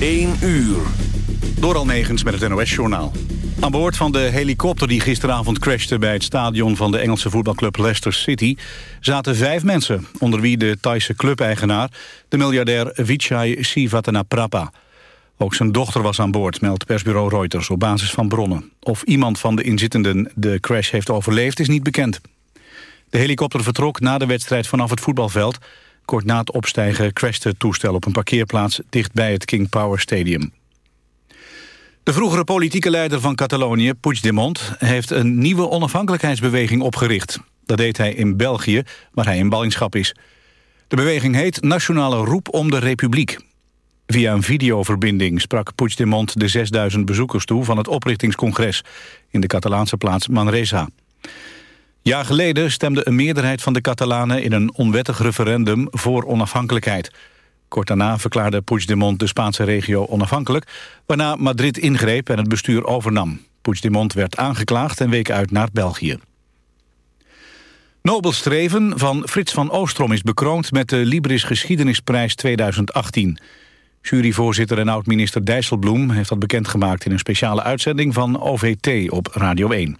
1 uur. Door Almegens met het NOS-journaal. Aan boord van de helikopter die gisteravond crashte... bij het stadion van de Engelse voetbalclub Leicester City... zaten vijf mensen, onder wie de Thaise clubeigenaar... de miljardair Vichai Sivatanaprapa. Ook zijn dochter was aan boord, meldt persbureau Reuters... op basis van bronnen. Of iemand van de inzittenden de crash heeft overleefd, is niet bekend. De helikopter vertrok na de wedstrijd vanaf het voetbalveld... Kort na het opstijgen crashte het toestel op een parkeerplaats dicht bij het King Power Stadium. De vroegere politieke leider van Catalonië, Puigdemont... heeft een nieuwe onafhankelijkheidsbeweging opgericht. Dat deed hij in België, waar hij in ballingschap is. De beweging heet Nationale Roep om de Republiek. Via een videoverbinding sprak Puigdemont de 6000 bezoekers toe... van het oprichtingscongres in de Catalaanse plaats Manresa. Jaar geleden stemde een meerderheid van de Catalanen... in een onwettig referendum voor onafhankelijkheid. Kort daarna verklaarde Puigdemont de Spaanse regio onafhankelijk... waarna Madrid ingreep en het bestuur overnam. Puigdemont werd aangeklaagd en week uit naar België. Nobel Streven van Frits van Oostrom is bekroond... met de Libris Geschiedenisprijs 2018. Juryvoorzitter en oud-minister Dijsselbloem heeft dat bekendgemaakt... in een speciale uitzending van OVT op Radio 1.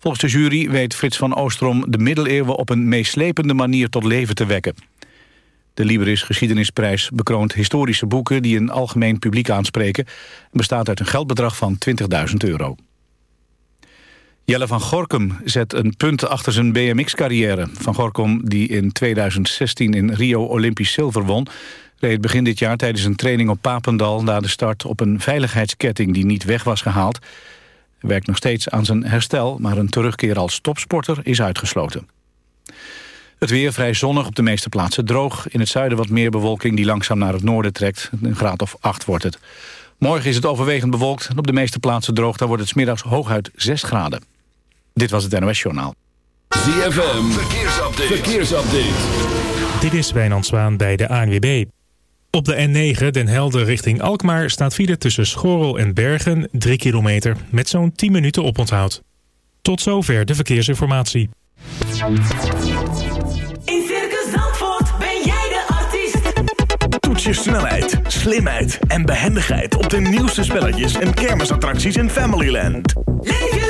Volgens de jury weet Frits van Oostrom de middeleeuwen op een meeslepende manier tot leven te wekken. De Libris Geschiedenisprijs bekroont historische boeken die een algemeen publiek aanspreken en bestaat uit een geldbedrag van 20.000 euro. Jelle van Gorkum zet een punt achter zijn BMX-carrière. Van Gorkum, die in 2016 in Rio Olympisch zilver won... reed begin dit jaar tijdens een training op Papendal... na de start op een veiligheidsketting die niet weg was gehaald. Werkt nog steeds aan zijn herstel, maar een terugkeer als topsporter is uitgesloten. Het weer vrij zonnig, op de meeste plaatsen droog. In het zuiden wat meer bewolking die langzaam naar het noorden trekt. Een graad of 8 wordt het. Morgen is het overwegend bewolkt en op de meeste plaatsen droog. Daar wordt het smiddags hooguit 6 graden. Dit was het NOS Journaal. ZFM, verkeersupdate. verkeersupdate. Dit is Wijnand Zwaan bij de ANWB. Op de N9 Den Helder richting Alkmaar staat file tussen Schorrel en Bergen 3 kilometer met zo'n 10 minuten oponthoud. Tot zover de verkeersinformatie. In Circus Zandvoort ben jij de artiest. Toets je snelheid, slimheid en behendigheid op de nieuwste spelletjes en kermisattracties in Familyland. Leef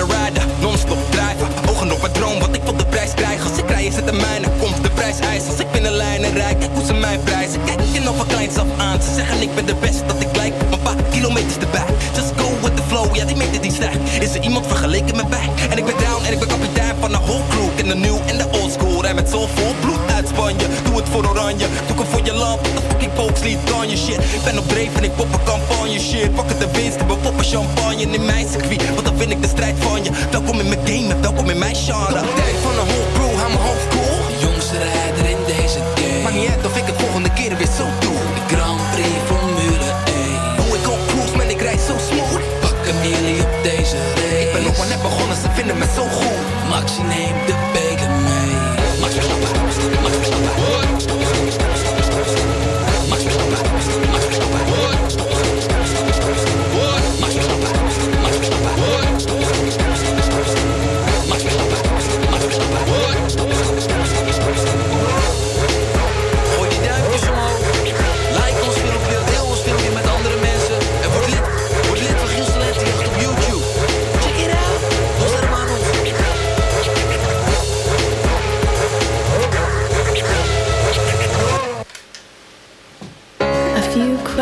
Een rider, non-stop. Ogen op het droom, wat ik wil de prijs krijgen. Als ik rij, is de mijne, komt de prijs eisen. Als ik binnen lijnen rijd, kijk hoe ze mij prijzen. Kijk je nog van kleins af aan, ze zeggen ik ben de beste, dat ik lijk een paar kilometers erbij. Just go with the flow, ja die meter die stijgt. Is er iemand vergeleken met mij? En ik ben down en ik ben kapitein van de whole crew. In de nieuw en de old school, rij met zo vol bloed uit Spanje. Doe het voor oranje, doe het voor je land. De fucking volkslied on je shit. Ben op dreef en ik pop een campagne shit. Pak het de winst, we poppen champagne in mijn circuit. Win ik de strijd van je. Welkom in mijn game, en welkom in mijn genre. Tijd van een whole crew, hou mijn hoofd cool. Jongste rijder in deze game. Maakt niet uit of ik het volgende keer weer zo doe. De Grand Prix Formule 1. Hoe ik op cruise, man, ik rijd zo smooth. Pakken jullie op deze race. Ik ben nog maar net begonnen, ze vinden me zo goed. Maxi neemt de beker mee.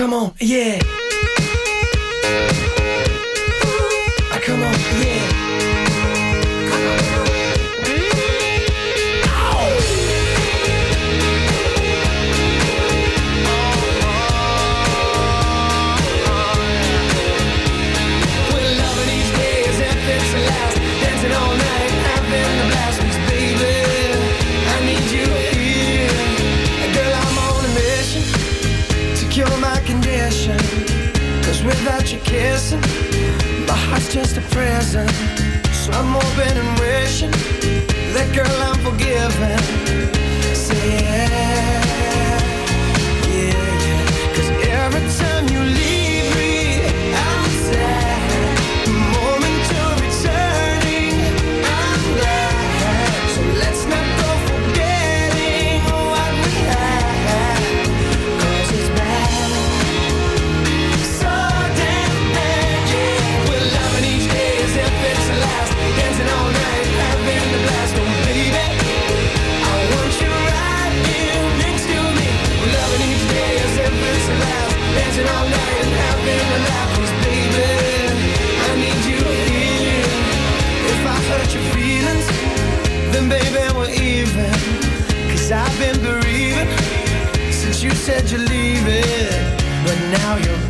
Come on, yeah. listen. My heart's just a prison So I'm hoping and wishing That girl I'm forgiving said you're leaving, but now you're